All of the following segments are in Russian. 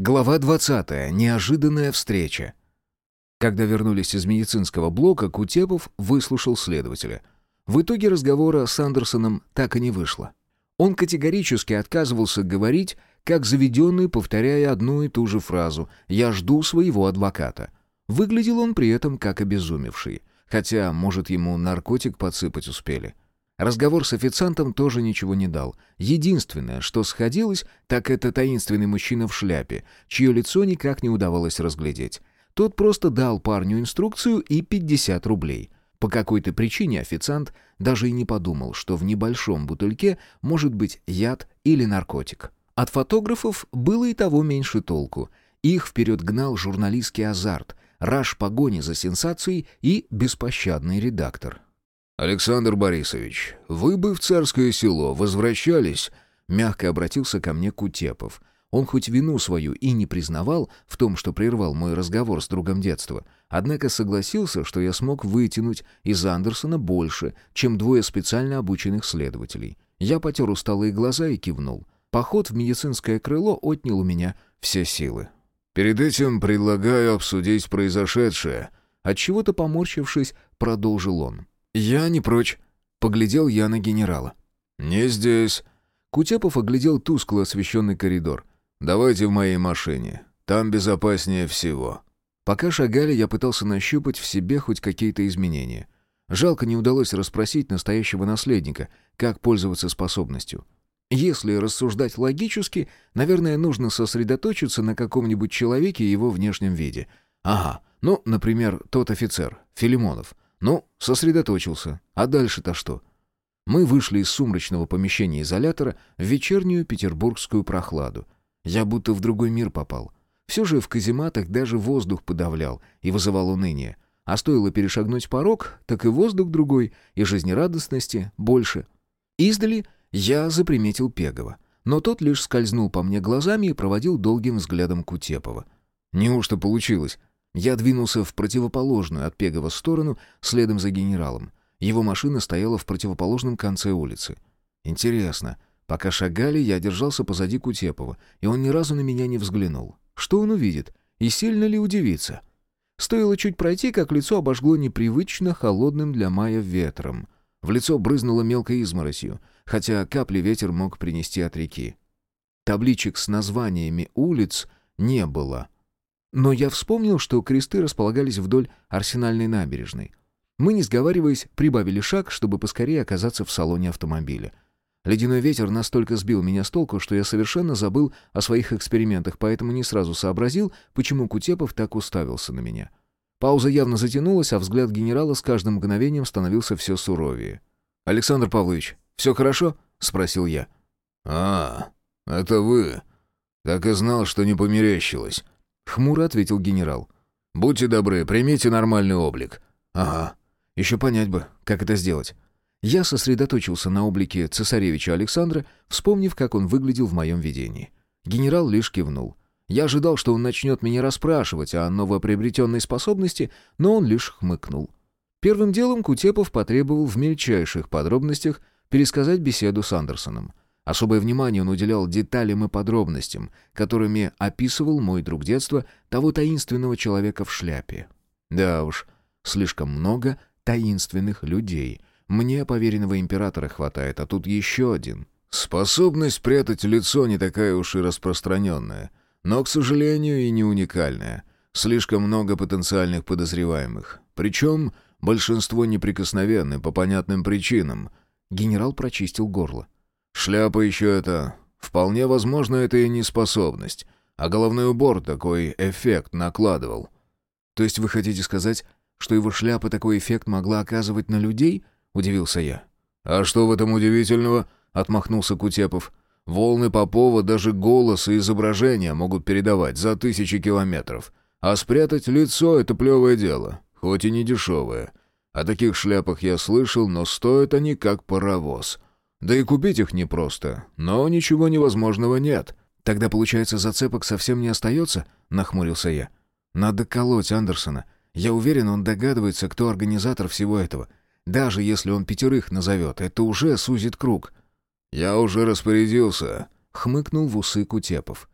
Глава 20. Неожиданная встреча. Когда вернулись из медицинского блока, Кутепов выслушал следователя. В итоге разговора с Андерсоном так и не вышло. Он категорически отказывался говорить, как заведенный, повторяя одну и ту же фразу «Я жду своего адвоката». Выглядел он при этом как обезумевший. Хотя, может, ему наркотик подсыпать успели. Разговор с официантом тоже ничего не дал. Единственное, что сходилось, так это таинственный мужчина в шляпе, чье лицо никак не удавалось разглядеть. Тот просто дал парню инструкцию и 50 рублей. По какой-то причине официант даже и не подумал, что в небольшом бутыльке может быть яд или наркотик. От фотографов было и того меньше толку. Их вперед гнал журналистский азарт, раж погони за сенсацией и беспощадный редактор. «Александр Борисович, вы бы в царское село возвращались?» Мягко обратился ко мне Кутепов. Он хоть вину свою и не признавал в том, что прервал мой разговор с другом детства, однако согласился, что я смог вытянуть из Андерсона больше, чем двое специально обученных следователей. Я потер усталые глаза и кивнул. Поход в медицинское крыло отнял у меня все силы. «Перед этим предлагаю обсудить произошедшее», Отчего-то поморщившись, продолжил он. «Я не прочь», — поглядел я на генерала. «Не здесь». Кутепов оглядел тускло освещенный коридор. «Давайте в моей машине. Там безопаснее всего». Пока шагали, я пытался нащупать в себе хоть какие-то изменения. Жалко не удалось расспросить настоящего наследника, как пользоваться способностью. Если рассуждать логически, наверное, нужно сосредоточиться на каком-нибудь человеке и его внешнем виде. Ага, ну, например, тот офицер, Филимонов — ну, сосредоточился. А дальше-то что? Мы вышли из сумрачного помещения изолятора в вечернюю петербургскую прохладу. Я будто в другой мир попал. Все же в казематах даже воздух подавлял и вызывал уныние. А стоило перешагнуть порог, так и воздух другой, и жизнерадостности больше. Издали я заприметил Пегова. Но тот лишь скользнул по мне глазами и проводил долгим взглядом Кутепова. Неужто получилось? Я двинулся в противоположную от Пегова сторону, следом за генералом. Его машина стояла в противоположном конце улицы. Интересно, пока шагали, я держался позади Кутепова, и он ни разу на меня не взглянул. Что он увидит? И сильно ли удивится? Стоило чуть пройти, как лицо обожгло непривычно холодным для мая ветром. В лицо брызнуло мелкой изморосью, хотя капли ветер мог принести от реки. Табличек с названиями улиц не было — но я вспомнил, что кресты располагались вдоль арсенальной набережной. Мы, не сговариваясь, прибавили шаг, чтобы поскорее оказаться в салоне автомобиля. Ледяной ветер настолько сбил меня с толку, что я совершенно забыл о своих экспериментах, поэтому не сразу сообразил, почему Кутепов так уставился на меня. Пауза явно затянулась, а взгляд генерала с каждым мгновением становился все суровее. «Александр Павлович, все хорошо?» — спросил я. «А, это вы. Так и знал, что не померещилось». Хмуро ответил генерал. «Будьте добры, примите нормальный облик». «Ага. Еще понять бы, как это сделать». Я сосредоточился на облике цесаревича Александра, вспомнив, как он выглядел в моем видении. Генерал лишь кивнул. Я ожидал, что он начнет меня расспрашивать о новоприобретенной способности, но он лишь хмыкнул. Первым делом Кутепов потребовал в мельчайших подробностях пересказать беседу с Андерсоном. Особое внимание он уделял деталям и подробностям, которыми описывал мой друг детства того таинственного человека в шляпе. Да уж, слишком много таинственных людей. Мне поверенного императора хватает, а тут еще один. Способность прятать лицо не такая уж и распространенная, но, к сожалению, и не уникальная. Слишком много потенциальных подозреваемых. Причем большинство неприкосновенны по понятным причинам. Генерал прочистил горло. Шляпа еще это... Вполне возможно, это и не способность. А головной убор такой эффект накладывал. То есть вы хотите сказать, что его шляпа такой эффект могла оказывать на людей? Удивился я. А что в этом удивительного? Отмахнулся Кутепов. Волны Попова даже голос и изображение могут передавать за тысячи километров. А спрятать лицо — это плевое дело, хоть и не дешевое. О таких шляпах я слышал, но стоят они как паровоз. Да и купить их непросто, но ничего невозможного нет. Тогда, получается, зацепок совсем не остается?» — нахмурился я. «Надо колоть Андерсона. Я уверен, он догадывается, кто организатор всего этого. Даже если он пятерых назовет, это уже сузит круг». «Я уже распорядился», — хмыкнул в усы Кутепов.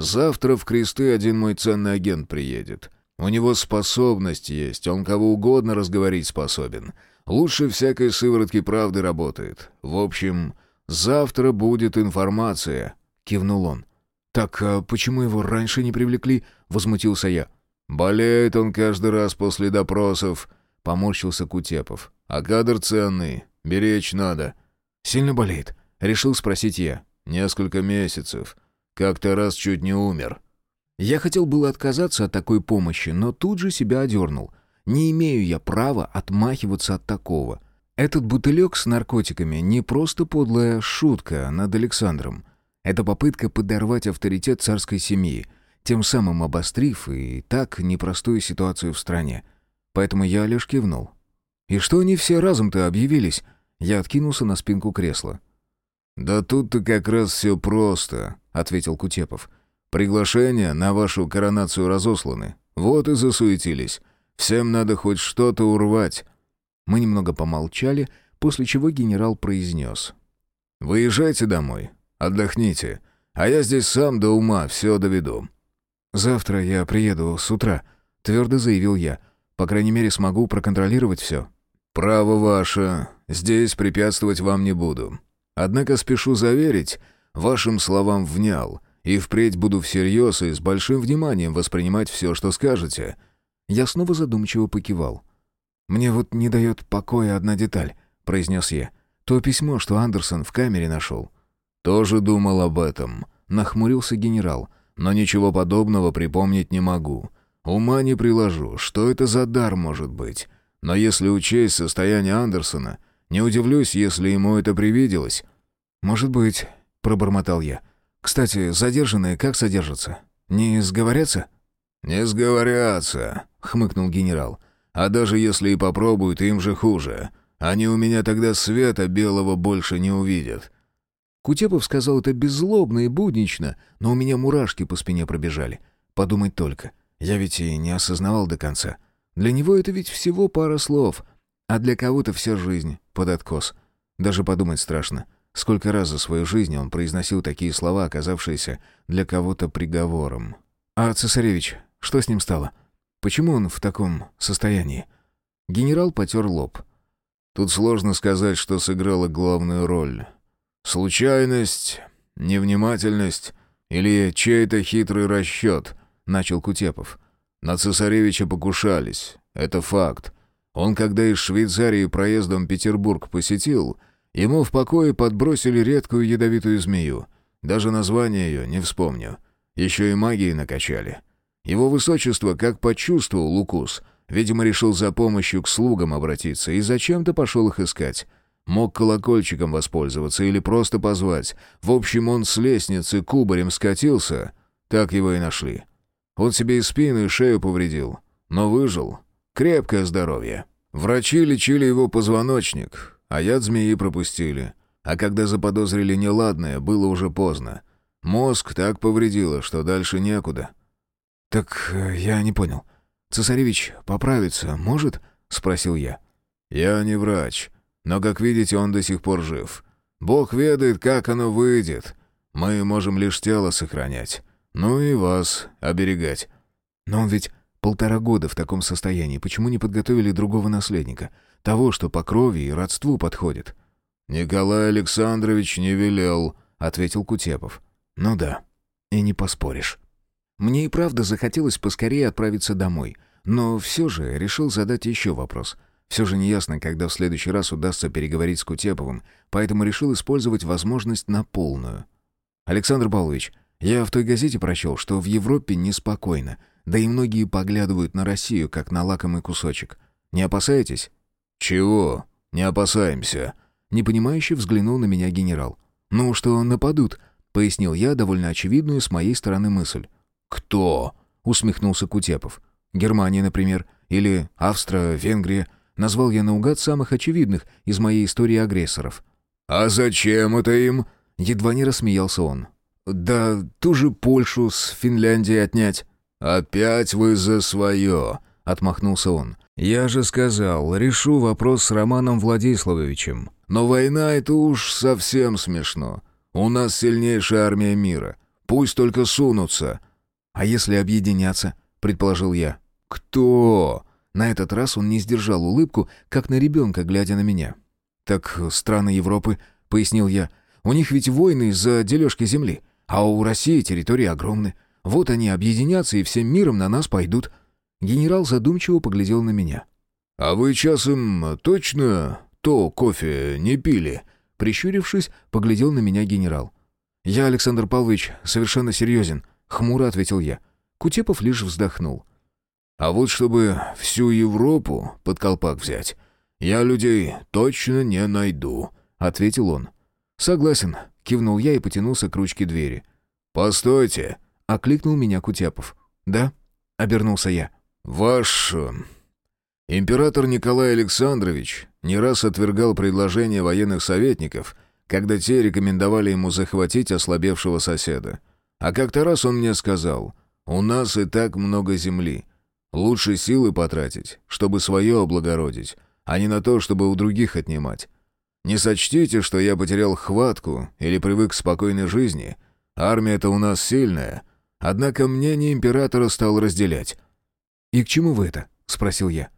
Завтра в кресты один мой ценный агент приедет. У него способность есть, он кого угодно разговорить способен. Лучше всякой сыворотки правды работает. В общем, завтра будет информация», — кивнул он. «Так а почему его раньше не привлекли?» — возмутился я. «Болеет он каждый раз после допросов», — поморщился Кутепов. «А кадр ценный, беречь надо». «Сильно болеет?» — решил спросить я. «Несколько месяцев. Как-то раз чуть не умер». Я хотел было отказаться от такой помощи, но тут же себя одернул. Не имею я права отмахиваться от такого. Этот бутылек с наркотиками не просто подлая шутка над Александром. Это попытка подорвать авторитет царской семьи, тем самым обострив и так непростую ситуацию в стране. Поэтому я лишь кивнул. «И что они все разом-то объявились?» Я откинулся на спинку кресла. «Да тут-то как раз все просто», — ответил Кутепов. Приглашения на вашу коронацию разосланы. Вот и засуетились. Всем надо хоть что-то урвать». Мы немного помолчали, после чего генерал произнес. «Выезжайте домой, отдохните, а я здесь сам до ума все доведу». «Завтра я приеду с утра», — твердо заявил я. «По крайней мере, смогу проконтролировать все». «Право ваше. Здесь препятствовать вам не буду. Однако спешу заверить, вашим словам внял» и впредь буду всерьез и с большим вниманием воспринимать все, что скажете». Я снова задумчиво покивал. «Мне вот не дает покоя одна деталь», — произнес я. «То письмо, что Андерсон в камере нашел». «Тоже думал об этом», — нахмурился генерал. «Но ничего подобного припомнить не могу. Ума не приложу, что это за дар может быть. Но если учесть состояние Андерсона, не удивлюсь, если ему это привиделось». «Может быть», — пробормотал я. Кстати, задержанные как содержатся? Не сговорятся?» «Не сговорятся», — хмыкнул генерал. «А даже если и попробуют, им же хуже. Они у меня тогда света белого больше не увидят». Кутепов сказал это беззлобно и буднично, но у меня мурашки по спине пробежали. Подумать только. Я ведь и не осознавал до конца. Для него это ведь всего пара слов, а для кого-то вся жизнь под откос. Даже подумать страшно. Сколько раз за свою жизнь он произносил такие слова, оказавшиеся для кого-то приговором. «А цесаревич, что с ним стало? Почему он в таком состоянии?» Генерал потер лоб. «Тут сложно сказать, что сыграло главную роль. Случайность, невнимательность или чей-то хитрый расчет», — начал Кутепов. «На цесаревича покушались. Это факт. Он, когда из Швейцарии проездом Петербург посетил, — Ему в покое подбросили редкую ядовитую змею. Даже название ее не вспомню. Еще и магией накачали. Его высочество, как почувствовал укус, видимо, решил за помощью к слугам обратиться и зачем-то пошел их искать. Мог колокольчиком воспользоваться или просто позвать. В общем, он с лестницы кубарем скатился. Так его и нашли. Он себе и спину, и шею повредил. Но выжил. Крепкое здоровье. Врачи лечили его позвоночник. А яд змеи пропустили. А когда заподозрили неладное, было уже поздно. Мозг так повредило, что дальше некуда. «Так э, я не понял. Цесаревич поправиться может?» — спросил я. «Я не врач, но, как видите, он до сих пор жив. Бог ведает, как оно выйдет. Мы можем лишь тело сохранять. Ну и вас оберегать». «Но он ведь полтора года в таком состоянии. Почему не подготовили другого наследника? Того, что по крови и родству подходит». «Николай Александрович не велел», — ответил Кутепов. «Ну да, и не поспоришь». Мне и правда захотелось поскорее отправиться домой, но все же решил задать еще вопрос. Все же неясно, когда в следующий раз удастся переговорить с Кутеповым, поэтому решил использовать возможность на полную. «Александр Павлович, я в той газете прочел, что в Европе неспокойно, да и многие поглядывают на Россию, как на лакомый кусочек. Не опасаетесь?» «Чего? Не опасаемся?» Непонимающе взглянул на меня генерал. «Ну, что нападут», — пояснил я довольно очевидную с моей стороны мысль. «Кто?» — усмехнулся Кутепов. «Германия, например, или Австро, Венгрия». Назвал я наугад самых очевидных из моей истории агрессоров. «А зачем это им?» — едва не рассмеялся он. «Да ту же Польшу с Финляндией отнять». «Опять вы за свое», — отмахнулся он. «Я же сказал, решу вопрос с Романом Владиславовичем. Но война — это уж совсем смешно. У нас сильнейшая армия мира. Пусть только сунутся». «А если объединяться?» — предположил я. «Кто?» На этот раз он не сдержал улыбку, как на ребенка, глядя на меня. «Так страны Европы», — пояснил я, — «у них ведь войны из-за дележки земли, а у России территории огромны. Вот они объединятся и всем миром на нас пойдут». Генерал задумчиво поглядел на меня. «А вы часом точно то кофе не пили?» Прищурившись, поглядел на меня генерал. «Я, Александр Павлович, совершенно серьезен», — хмуро ответил я. Кутепов лишь вздохнул. «А вот чтобы всю Европу под колпак взять, я людей точно не найду», — ответил он. «Согласен», — кивнул я и потянулся к ручке двери. «Постойте», — окликнул меня Кутепов. «Да?» — обернулся я. «Ваш... Э, император Николай Александрович не раз отвергал предложения военных советников, когда те рекомендовали ему захватить ослабевшего соседа. А как-то раз он мне сказал, «У нас и так много земли. Лучше силы потратить, чтобы свое облагородить, а не на то, чтобы у других отнимать. Не сочтите, что я потерял хватку или привык к спокойной жизни. Армия-то у нас сильная. Однако мнение императора стал разделять». «И к чему вы это?» — спросил я.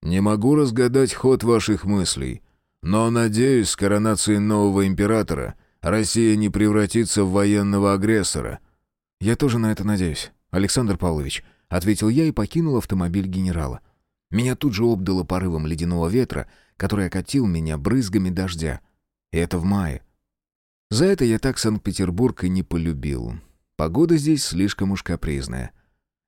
«Не могу разгадать ход ваших мыслей, но, надеюсь, с коронацией нового императора Россия не превратится в военного агрессора». «Я тоже на это надеюсь, Александр Павлович», — ответил я и покинул автомобиль генерала. Меня тут же обдало порывом ледяного ветра, который окатил меня брызгами дождя. И это в мае. За это я так Санкт-Петербург и не полюбил. Погода здесь слишком уж капризная.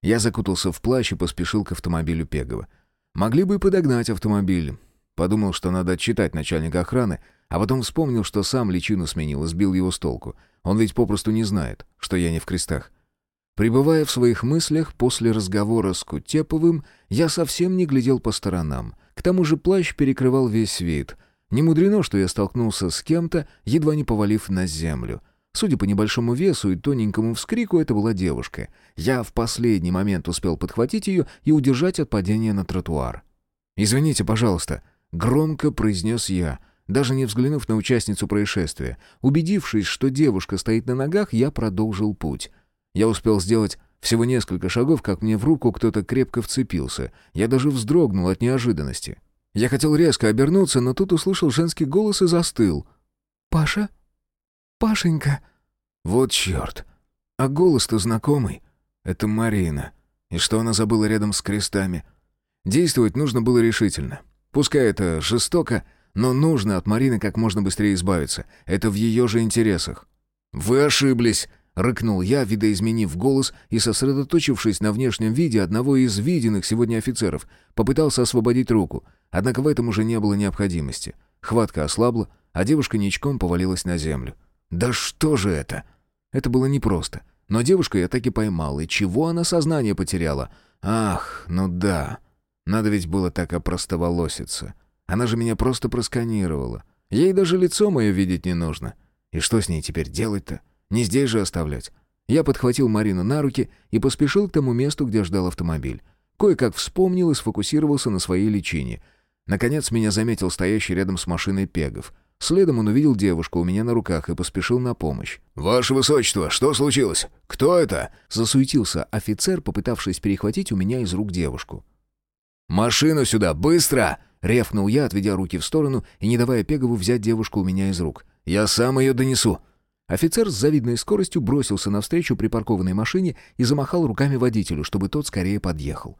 Я закутался в плащ и поспешил к автомобилю Пегова. Могли бы и подогнать автомобиль. Подумал, что надо отчитать начальника охраны, а потом вспомнил, что сам личину сменил и сбил его с толку. Он ведь попросту не знает, что я не в крестах. Пребывая в своих мыслях после разговора с Кутеповым, я совсем не глядел по сторонам. К тому же плащ перекрывал весь вид. Не мудрено, что я столкнулся с кем-то, едва не повалив на землю — Судя по небольшому весу и тоненькому вскрику, это была девушка. Я в последний момент успел подхватить ее и удержать от падения на тротуар. «Извините, пожалуйста», — громко произнес я, даже не взглянув на участницу происшествия. Убедившись, что девушка стоит на ногах, я продолжил путь. Я успел сделать всего несколько шагов, как мне в руку кто-то крепко вцепился. Я даже вздрогнул от неожиданности. Я хотел резко обернуться, но тут услышал женский голос и застыл. «Паша?» «Пашенька!» Вот черт! А голос-то знакомый. Это Марина. И что она забыла рядом с крестами? Действовать нужно было решительно. Пускай это жестоко, но нужно от Марины как можно быстрее избавиться. Это в ее же интересах. «Вы ошиблись!» — рыкнул я, видоизменив голос и, сосредоточившись на внешнем виде одного из виденных сегодня офицеров, попытался освободить руку. Однако в этом уже не было необходимости. Хватка ослабла, а девушка ничком повалилась на землю. Да что же это? Это было непросто. Но девушку я так и поймал. И чего она сознание потеряла? Ах, ну да. Надо ведь было так опростоволоситься. Она же меня просто просканировала. Ей даже лицо мое видеть не нужно. И что с ней теперь делать-то? Не здесь же оставлять. Я подхватил Марину на руки и поспешил к тому месту, где ждал автомобиль. Кое-как вспомнил и сфокусировался на своей личине. Наконец меня заметил стоящий рядом с машиной Пегов. Следом он увидел девушку у меня на руках и поспешил на помощь. «Ваше высочество, что случилось? Кто это?» Засуетился офицер, попытавшись перехватить у меня из рук девушку. «Машину сюда, быстро!» — ревкнул я, отведя руки в сторону и не давая Пегову взять девушку у меня из рук. «Я сам ее донесу!» Офицер с завидной скоростью бросился навстречу припаркованной машине и замахал руками водителю, чтобы тот скорее подъехал.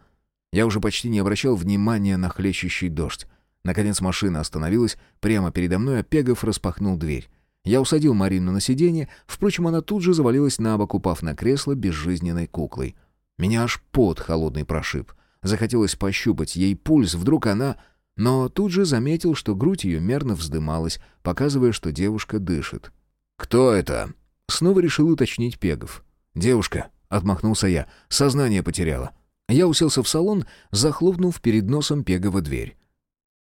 Я уже почти не обращал внимания на хлещущий дождь. Наконец машина остановилась, прямо передо мной, а Пегов распахнул дверь. Я усадил Марину на сиденье, впрочем, она тут же завалилась на бок, упав на кресло безжизненной куклой. Меня аж пот холодный прошиб. Захотелось пощупать ей пульс, вдруг она... Но тут же заметил, что грудь ее мерно вздымалась, показывая, что девушка дышит. «Кто это?» Снова решил уточнить Пегов. «Девушка», — отмахнулся я, — «сознание потеряла». Я уселся в салон, захлопнув перед носом Пегова дверь.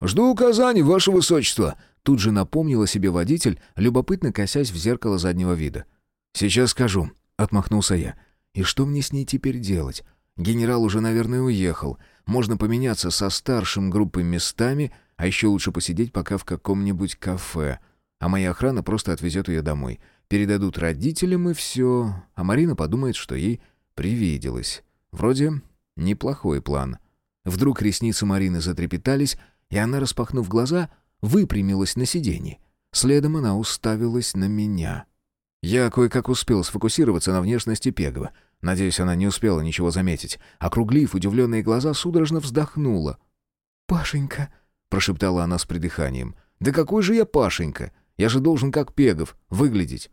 «Жду указаний, ваше высочество!» Тут же напомнил о себе водитель, любопытно косясь в зеркало заднего вида. «Сейчас скажу», — отмахнулся я. «И что мне с ней теперь делать? Генерал уже, наверное, уехал. Можно поменяться со старшим группой местами, а еще лучше посидеть пока в каком-нибудь кафе. А моя охрана просто отвезет ее домой. передадут родителям и все, а Марина подумает, что ей привиделось. Вроде неплохой план. Вдруг ресницы Марины затрепетались, и она, распахнув глаза, выпрямилась на сиденье. Следом она уставилась на меня. Я кое-как успел сфокусироваться на внешности Пегова. Надеюсь, она не успела ничего заметить. Округлив удивленные глаза, судорожно вздохнула. «Пашенька», — прошептала она с придыханием. «Да какой же я Пашенька? Я же должен, как Пегов, выглядеть».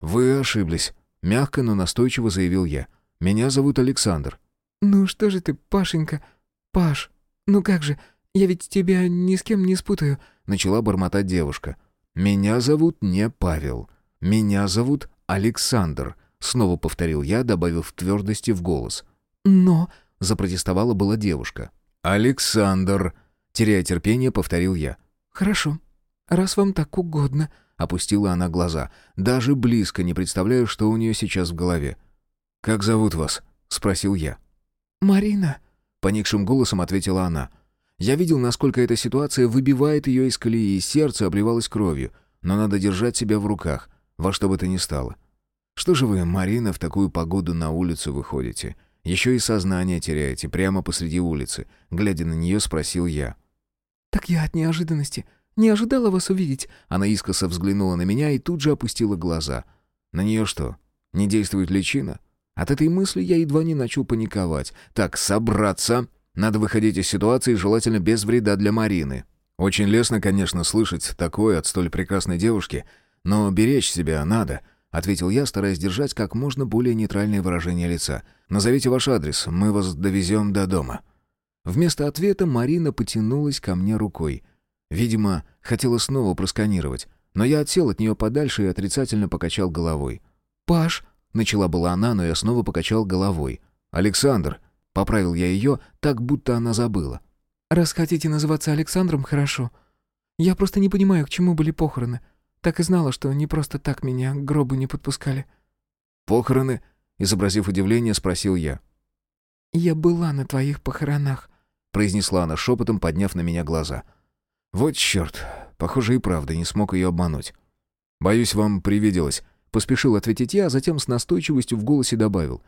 «Вы ошиблись», — мягко, но настойчиво заявил я. «Меня зовут Александр». «Ну что же ты, Пашенька? Паш, ну как же, я ведь тебя ни с кем не спутаю», — начала бормотать девушка. «Меня зовут не Павел. Меня зовут Александр», — снова повторил я, добавив твердости в голос. «Но...» — запротестовала была девушка. «Александр», — теряя терпение, повторил я. «Хорошо, раз вам так угодно», — опустила она глаза. «Даже близко не представляю, что у нее сейчас в голове». «Как зовут вас?» — спросил я. «Марина», — поникшим голосом ответила она. Я видел, насколько эта ситуация выбивает ее из колеи, и сердце обливалось кровью. Но надо держать себя в руках, во что бы то ни стало. Что же вы, Марина, в такую погоду на улицу выходите? Еще и сознание теряете, прямо посреди улицы. Глядя на нее, спросил я. «Так я от неожиданности. Не ожидала вас увидеть». Она искоса взглянула на меня и тут же опустила глаза. На нее что, не действует личина? От этой мысли я едва не начал паниковать. «Так, собраться!» Надо выходить из ситуации, желательно без вреда для Марины. Очень лестно, конечно, слышать такое от столь прекрасной девушки, но беречь себя надо, ответил я, стараясь держать как можно более нейтральное выражение лица. Назовите ваш адрес, мы вас довезем до дома. Вместо ответа Марина потянулась ко мне рукой. Видимо, хотела снова просканировать, но я отсел от нее подальше и отрицательно покачал головой. «Паш!» — начала была она, но я снова покачал головой. «Александр!» Поправил я ее, так будто она забыла. «Раз хотите называться Александром, хорошо. Я просто не понимаю, к чему были похороны. Так и знала, что не просто так меня к гробу не подпускали». «Похороны?» — изобразив удивление, спросил я. «Я была на твоих похоронах», — произнесла она шепотом, подняв на меня глаза. «Вот черт, похоже и правда не смог ее обмануть. Боюсь, вам привиделось». Поспешил ответить я, а затем с настойчивостью в голосе добавил.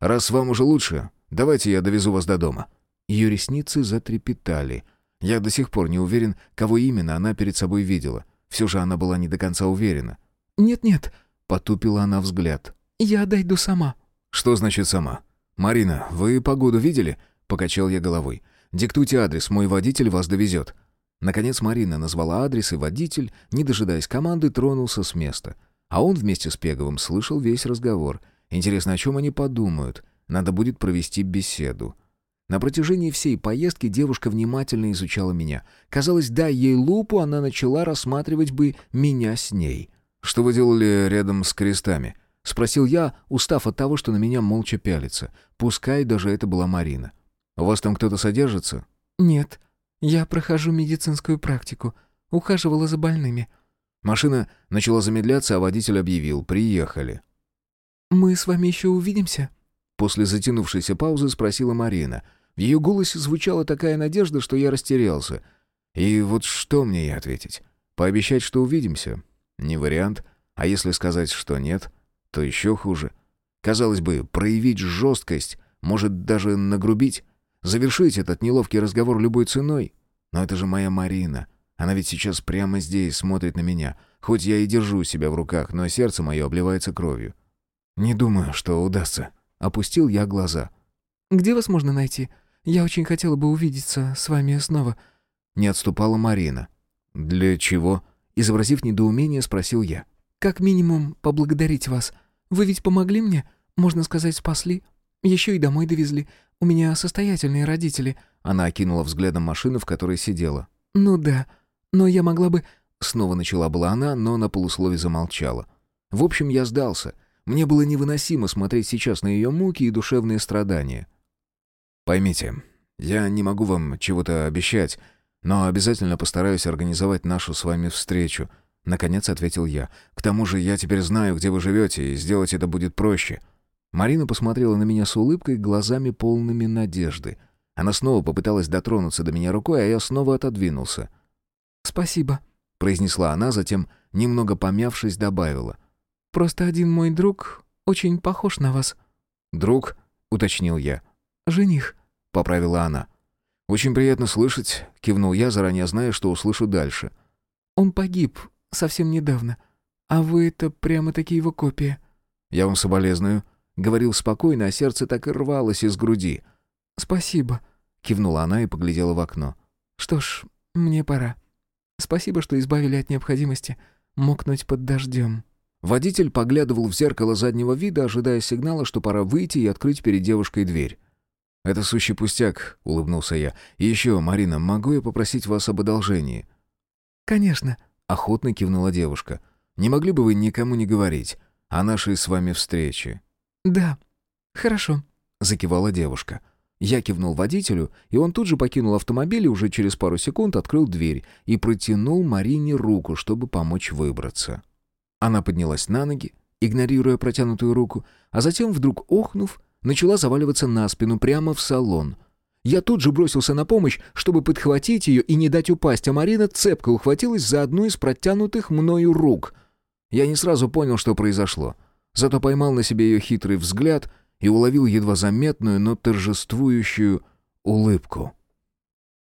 «Раз вам уже лучше, давайте я довезу вас до дома». Ее ресницы затрепетали. Я до сих пор не уверен, кого именно она перед собой видела. Все же она была не до конца уверена. «Нет-нет», — потупила она взгляд. «Я дойду сама». «Что значит сама?» «Марина, вы погоду видели?» — покачал я головой. «Диктуйте адрес, мой водитель вас довезет». Наконец Марина назвала адрес, и водитель, не дожидаясь команды, тронулся с места. А он вместе с Пеговым слышал весь разговор — Интересно, о чем они подумают? Надо будет провести беседу. На протяжении всей поездки девушка внимательно изучала меня. Казалось, дай ей лупу, она начала рассматривать бы меня с ней. «Что вы делали рядом с крестами?» — спросил я, устав от того, что на меня молча пялится. Пускай даже это была Марина. «У вас там кто-то содержится?» «Нет. Я прохожу медицинскую практику. Ухаживала за больными». Машина начала замедляться, а водитель объявил «Приехали». «Мы с вами еще увидимся?» После затянувшейся паузы спросила Марина. В ее голосе звучала такая надежда, что я растерялся. И вот что мне ей ответить? Пообещать, что увидимся? Не вариант. А если сказать, что нет, то еще хуже. Казалось бы, проявить жесткость, может даже нагрубить, завершить этот неловкий разговор любой ценой. Но это же моя Марина. Она ведь сейчас прямо здесь смотрит на меня. Хоть я и держу себя в руках, но сердце мое обливается кровью. «Не думаю, что удастся». Опустил я глаза. «Где вас можно найти? Я очень хотела бы увидеться с вами снова». Не отступала Марина. «Для чего?» Изобразив недоумение, спросил я. «Как минимум поблагодарить вас. Вы ведь помогли мне? Можно сказать, спасли. Еще и домой довезли. У меня состоятельные родители». Она окинула взглядом машину, в которой сидела. «Ну да. Но я могла бы...» Снова начала была она, но на полуслове замолчала. «В общем, я сдался». Мне было невыносимо смотреть сейчас на ее муки и душевные страдания. «Поймите, я не могу вам чего-то обещать, но обязательно постараюсь организовать нашу с вами встречу», — наконец ответил я. «К тому же я теперь знаю, где вы живете, и сделать это будет проще». Марина посмотрела на меня с улыбкой, глазами полными надежды. Она снова попыталась дотронуться до меня рукой, а я снова отодвинулся. «Спасибо», — произнесла она, затем, немного помявшись, добавила — Просто один мой друг очень похож на вас». «Друг?» — уточнил я. «Жених», — поправила она. «Очень приятно слышать», — кивнул я, заранее зная, что услышу дальше. «Он погиб совсем недавно. А вы это прямо-таки его копия». «Я вам соболезную», — говорил спокойно, а сердце так и рвалось из груди. «Спасибо», — кивнула она и поглядела в окно. «Что ж, мне пора. Спасибо, что избавили от необходимости мокнуть под дождем». Водитель поглядывал в зеркало заднего вида, ожидая сигнала, что пора выйти и открыть перед девушкой дверь. «Это сущий пустяк», — улыбнулся я. «И еще, Марина, могу я попросить вас об одолжении?» «Конечно», — охотно кивнула девушка. «Не могли бы вы никому не говорить о нашей с вами встрече?» «Да, хорошо», — закивала девушка. Я кивнул водителю, и он тут же покинул автомобиль и уже через пару секунд открыл дверь и протянул Марине руку, чтобы помочь выбраться. Она поднялась на ноги, игнорируя протянутую руку, а затем, вдруг охнув, начала заваливаться на спину прямо в салон. Я тут же бросился на помощь, чтобы подхватить ее и не дать упасть, а Марина цепко ухватилась за одну из протянутых мною рук. Я не сразу понял, что произошло. Зато поймал на себе ее хитрый взгляд и уловил едва заметную, но торжествующую улыбку.